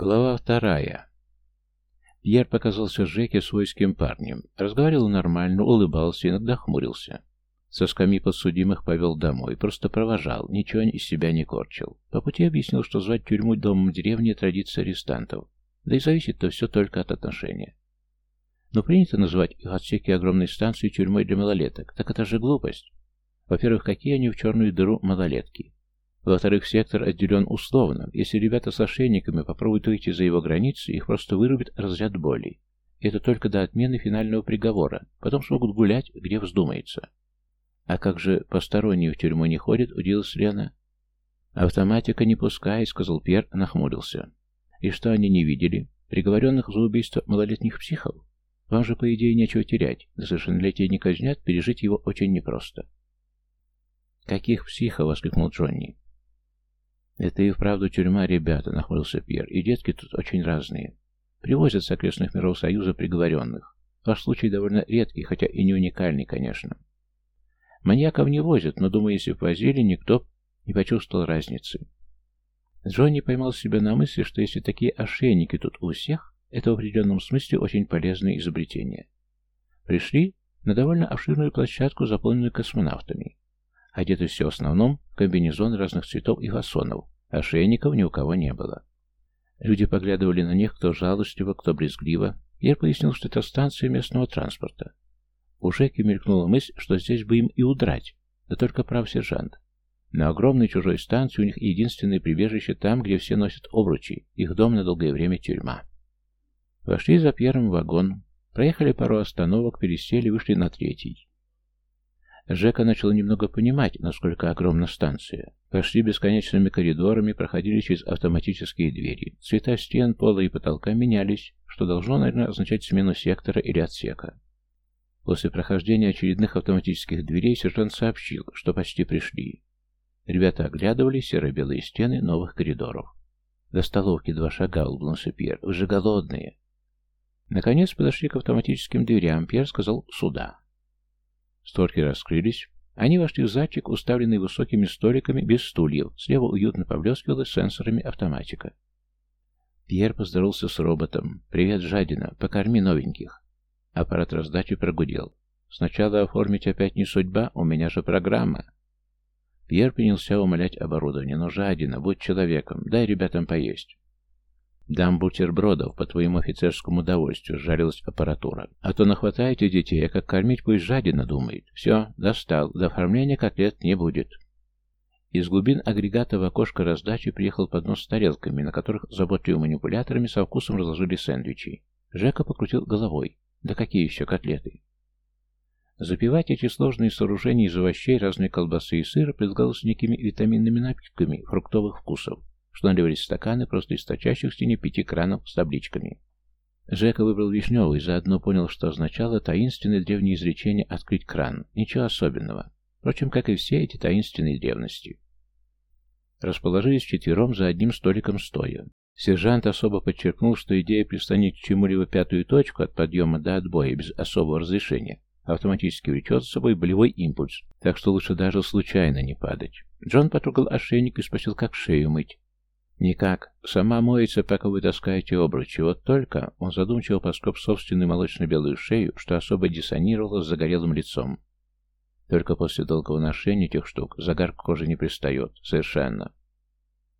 Глава вторая. Пьер показался Жеке свойским парнем. Разговаривал нормально, улыбался, иногда хмурился. Со скамьи подсудимых повел домой, просто провожал, ничего из себя не корчил. По пути объяснил, что звать тюрьму домом деревни традиция арестантов. Да и зависит-то все только от отношения. Но принято называть их отсеки огромной станции тюрьмой для малолеток. Так это же глупость. Во-первых, какие они в черную дыру малолетки? Во-вторых, сектор отделен условно. Если ребята с ошейниками попробуют выйти за его границы, их просто вырубит разряд боли. Это только до отмены финального приговора. Потом смогут гулять, где вздумается. А как же посторонние в тюрьму не ходят, удивилась Лена. Автоматика не пускает, сказал Пьер, нахмурился. И что они не видели? Приговоренных за убийство малолетних психов? Вам же, по идее, нечего терять. До совершеннолетия не казнят, пережить его очень непросто. «Каких психов?» — воскликнул Джонни. «Это и вправду тюрьма, ребята», — нахмурился Пьер, — «и детки тут очень разные. Привозят с окрестных миров Союза приговоренных. Ваш случай довольно редкий, хотя и не уникальный, конечно. Маньяков не возят, но, думаю, если возили, никто не почувствовал разницы». Джонни поймал себя на мысли, что если такие ошейники тут у всех, это в определенном смысле очень полезное изобретение. Пришли на довольно обширную площадку, заполненную космонавтами. Одеты все в основном комбинезоны разных цветов и фасонов, ошейников ни у кого не было. Люди поглядывали на них, кто жалостливо, кто брезгливо. Я пояснил, что это станция местного транспорта. У Жеки мелькнула мысль, что здесь бы им и удрать, да только прав сержант. На огромной чужой станции у них единственное прибежище там, где все носят обручи, их дом на долгое время тюрьма. Вошли за первым вагон, проехали пару остановок, пересели, вышли на третий. Жека начал немного понимать, насколько огромна станция. Пошли бесконечными коридорами, проходили через автоматические двери. Цвета стен, пола и потолка менялись, что должно, наверное, означать смену сектора или отсека. После прохождения очередных автоматических дверей сержант сообщил, что почти пришли. Ребята оглядывали серо-белые стены новых коридоров. До столовки два шага, улыбнулся Пьер. Вы же голодные. Наконец подошли к автоматическим дверям. Пьер сказал «сюда». Створки раскрылись. Они вошли в зальчик, уставленный высокими столиками, без стульев. Слева уютно поблескивало сенсорами автоматика. Пьер поздоровался с роботом. «Привет, жадина. Покорми новеньких». Аппарат раздачи прогудел. «Сначала оформить опять не судьба, у меня же программа». Пьер принялся умолять оборудование. «Но, жадина, будь человеком, дай ребятам поесть». «Дам бутербродов по твоему офицерскому удовольствию», — жарилась аппаратура. «А то нахватаете детей, а как кормить пусть жадина думает. Все, достал, до оформления котлет не будет». Из глубин агрегата в окошко раздачи приехал поднос с тарелками, на которых заботливыми манипуляторами со вкусом разложили сэндвичи. Жека покрутил головой. «Да какие еще котлеты?» Запивать эти сложные сооружения из овощей, разной колбасы и сыра предлагалось некими витаминными напитками фруктовых вкусов что наливались стаканы просто из точащих стене пяти кранов с табличками. Жека выбрал вишневый, заодно понял, что означало таинственное древнее изречение «открыть кран». Ничего особенного. Впрочем, как и все эти таинственные древности. Расположились четвером за одним столиком стоя. Сержант особо подчеркнул, что идея пристанить к чему-либо пятую точку от подъема до отбоя без особого разрешения автоматически влечет за собой болевой импульс, так что лучше даже случайно не падать. Джон потрогал ошейник и спросил, как шею мыть. «Никак. Сама моется, пока вы таскаете обручи. Вот только...» Он задумчиво поскоб собственную молочно-белую шею, что особо диссонировало с загорелым лицом. Только после долгого ношения этих штук загар к коже не пристает. Совершенно.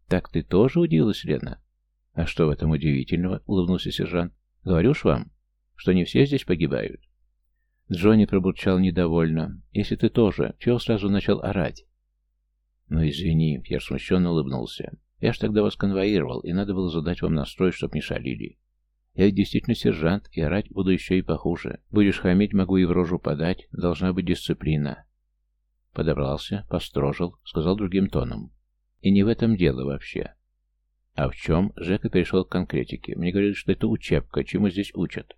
«Так ты тоже удивилась, Лена?» «А что в этом удивительного?» — улыбнулся сержант. «Говорю ж вам, что не все здесь погибают». Джонни пробурчал недовольно. «Если ты тоже, чего сразу начал орать?» «Ну, извини», — Пьер смущенно улыбнулся. Я ж тогда вас конвоировал, и надо было задать вам настрой, чтоб не шалили. Я ведь действительно сержант, и орать буду еще и похуже. Будешь хамить, могу и в рожу подать. Должна быть дисциплина. Подобрался, построжил, сказал другим тоном. И не в этом дело вообще. А в чем? Жека перешел к конкретике. Мне говорили, что это учебка. Чему здесь учат?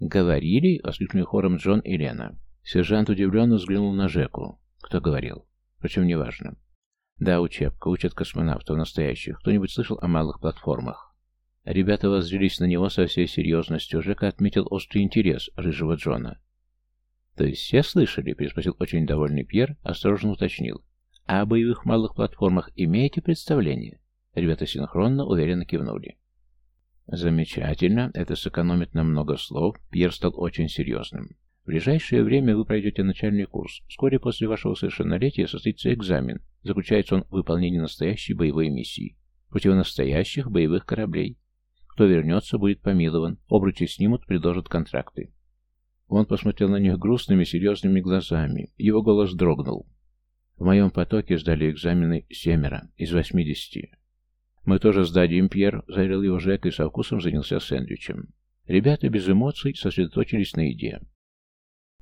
«Говорили?» — воскликнули хором Джон и Лена. Сержант удивленно взглянул на Жеку. Кто говорил? Впрочем, неважно. Да, учебка, учат космонавтов настоящих. Кто-нибудь слышал о малых платформах? Ребята воззрелись на него со всей серьезностью. Жека отметил острый интерес рыжего Джона. «То есть все слышали?» — переспросил очень довольный Пьер, осторожно уточнил. «А о боевых малых платформах имеете представление?» Ребята синхронно уверенно кивнули. Замечательно, это сэкономит нам много слов. Пьер стал очень серьезным. В ближайшее время вы пройдете начальный курс. Вскоре после вашего совершеннолетия состоится экзамен. Заключается он в выполнении настоящей боевой миссии. Против настоящих боевых кораблей. Кто вернется, будет помилован. Обручи снимут, предложат контракты. Он посмотрел на них грустными, серьезными глазами. Его голос дрогнул. В моем потоке сдали экзамены семеро из восьмидесяти. «Мы тоже сдадим, Пьер», — заверил его Жек и со вкусом занялся сэндвичем. Ребята без эмоций сосредоточились на еде.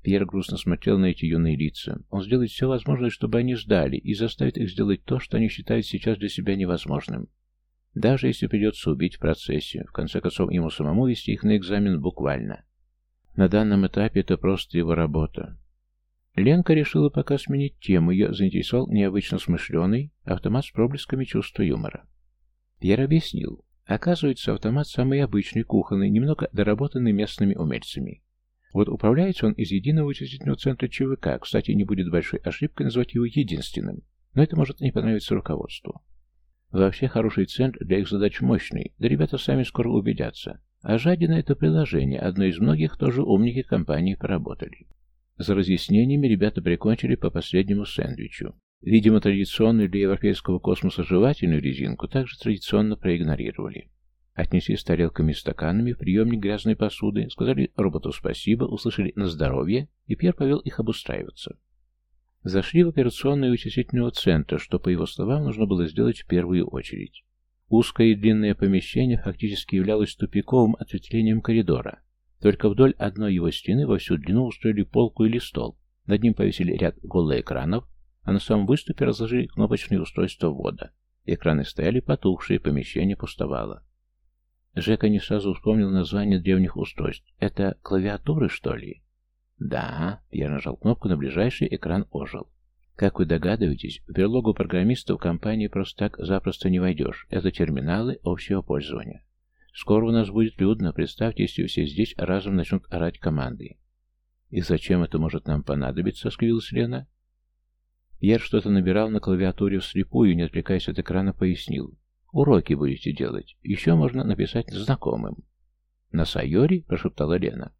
Пьер грустно смотрел на эти юные лица. Он сделает все возможное, чтобы они сдали, и заставит их сделать то, что они считают сейчас для себя невозможным. Даже если придется убить в процессе, в конце концов ему самому вести их на экзамен буквально. На данном этапе это просто его работа. Ленка решила пока сменить тему, ее заинтересовал необычно смышленый автомат с проблесками чувства юмора. Пьер объяснил. Оказывается, автомат самый обычный, кухонный, немного доработанный местными умельцами. Вот управляется он из единого вычислительного центра ЧВК. Кстати, не будет большой ошибкой назвать его единственным. Но это может не понравиться руководству. Вообще хороший центр для их задач мощный, да ребята сами скоро убедятся. А жадина это приложение, одно из многих тоже умники компании поработали. За разъяснениями ребята прикончили по последнему сэндвичу. Видимо, традиционную для европейского космоса жевательную резинку также традиционно проигнорировали. Отнесли с тарелками и стаканами в приемник грязной посуды, сказали роботу спасибо, услышали на здоровье, и Пьер повел их обустраиваться. Зашли в операционную вычислительного центра, что, по его словам, нужно было сделать в первую очередь. Узкое и длинное помещение фактически являлось тупиковым ответвлением коридора. Только вдоль одной его стены во всю длину устроили полку или стол. Над ним повесили ряд голоэкранов, а на самом выступе разложили кнопочные устройства ввода. Экраны стояли потухшие, помещение пустовало. Жека не сразу вспомнил название древних устройств. Это клавиатуры, что ли? Да, я нажал кнопку, на ближайший экран ожил. Как вы догадываетесь, в берлогу программистов компании просто так запросто не войдешь. Это терминалы общего пользования. Скоро у нас будет людно. Представьте, если все здесь разом начнут орать команды. И зачем это может нам понадобиться, скривилась Лена. Пьер что-то набирал на клавиатуре вслепую, не отвлекаясь от экрана, пояснил. Уроки будете делать. Еще можно написать знакомым. На Сайоре? прошептала Лена.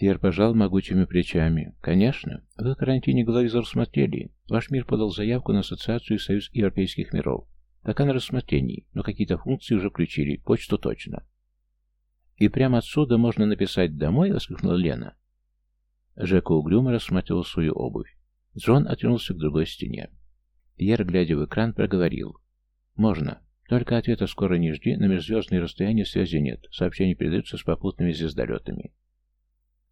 Пьер пожал могучими плечами. «Конечно. Вы в карантине главизор смотрели. Ваш мир подал заявку на Ассоциацию Союз Европейских миров. Пока на рассмотрении, но какие-то функции уже включили. Почту точно». «И прямо отсюда можно написать «домой»?» — воскликнула Лена. Жека угрюмо рассматривал свою обувь. Джон отвернулся к другой стене. Пьер, глядя в экран, проговорил. «Можно. Только ответа скоро не жди, на межзвездные расстояния связи нет, сообщения передаются с попутными звездолетами.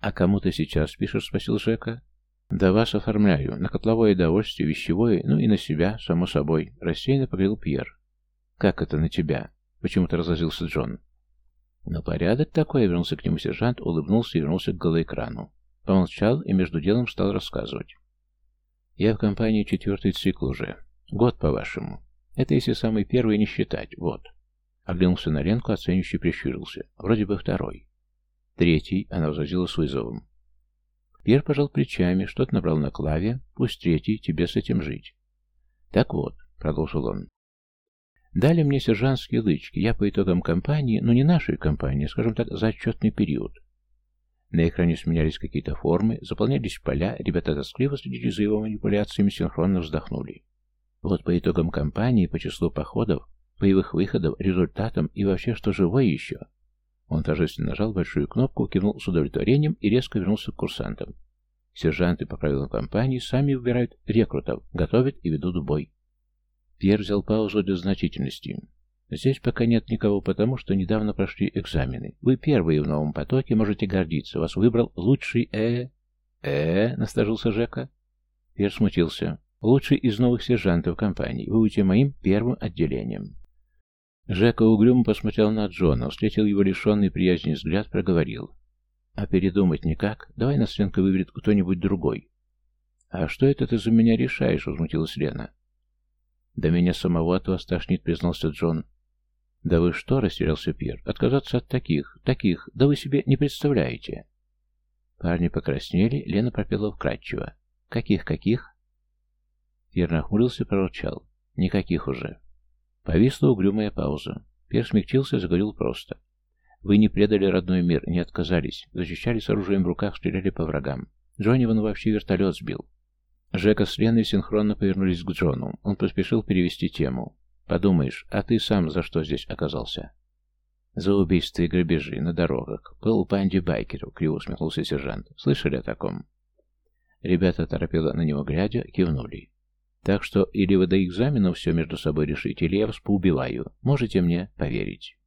«А кому ты сейчас пишешь?» — спросил Жека. «Да вас оформляю. На котловое довольствие, вещевое, ну и на себя, само собой», — рассеянно поговорил Пьер. «Как это на тебя?» — почему-то разозлился Джон. «Ну, порядок такой», — вернулся к нему сержант, улыбнулся и вернулся к голоэкрану. Помолчал и между делом стал рассказывать. «Я в компании четвертый цикл уже. Год, по-вашему. Это если самый первый не считать, вот. Оглянулся на Ленку, оценивающе прищурился. Вроде бы второй. Третий, она возразила с вызовом. Пьер пожал плечами, что-то набрал на клаве. Пусть третий, тебе с этим жить. Так вот, продолжил он. Дали мне сержантские лычки. Я по итогам кампании, но не нашей кампании, скажем так, за отчетный период. На экране сменялись какие-то формы, заполнялись поля, ребята тоскливо следили за его манипуляциями, синхронно вздохнули. Вот по итогам кампании, по числу походов, боевых выходов, результатам и вообще, что живое еще. Он торжественно нажал большую кнопку, кивнул с удовлетворением и резко вернулся к курсантам. Сержанты по правилам кампании сами выбирают рекрутов, готовят и ведут в бой. Пьер взял паузу для значительности. Здесь пока нет никого, потому что недавно прошли экзамены. Вы первые в новом потоке, можете гордиться. Вас выбрал лучший э... э... насторожился Жека. Пьер смутился. Лучший из новых сержантов компании. Вы будете моим первым отделением. Жека угрюмо посмотрел на Джона, встретил его лишенный приязни взгляд, проговорил. А передумать никак? Давай нас Ленка выберет кто-нибудь другой. А что это ты за меня решаешь? Возмутилась Лена. Да меня самого от вас тошнит, признался Джон. Да вы что, растерялся Пьер, отказаться от таких, таких, да вы себе не представляете. Парни покраснели, Лена пропела вкратчиво. Каких-каких? Пьер нахмурился и прорычал. Никаких уже. Повисла угрюмая пауза. Пьер смягчился и заговорил просто. Вы не предали родной мир, не отказались. Защищали с оружием в руках, стреляли по врагам. Джонни вон вообще вертолет сбил. Жека с Леной синхронно повернулись к Джону. Он поспешил перевести тему. «Подумаешь, а ты сам за что здесь оказался?» «За убийство и грабежи на дорогах. Был в банде байкеров», — криво усмехнулся сержант. «Слышали о таком?» Ребята, торопело на него глядя, кивнули. «Так что или вы до экзаменов все между собой решите, или я вас поубиваю. Можете мне поверить».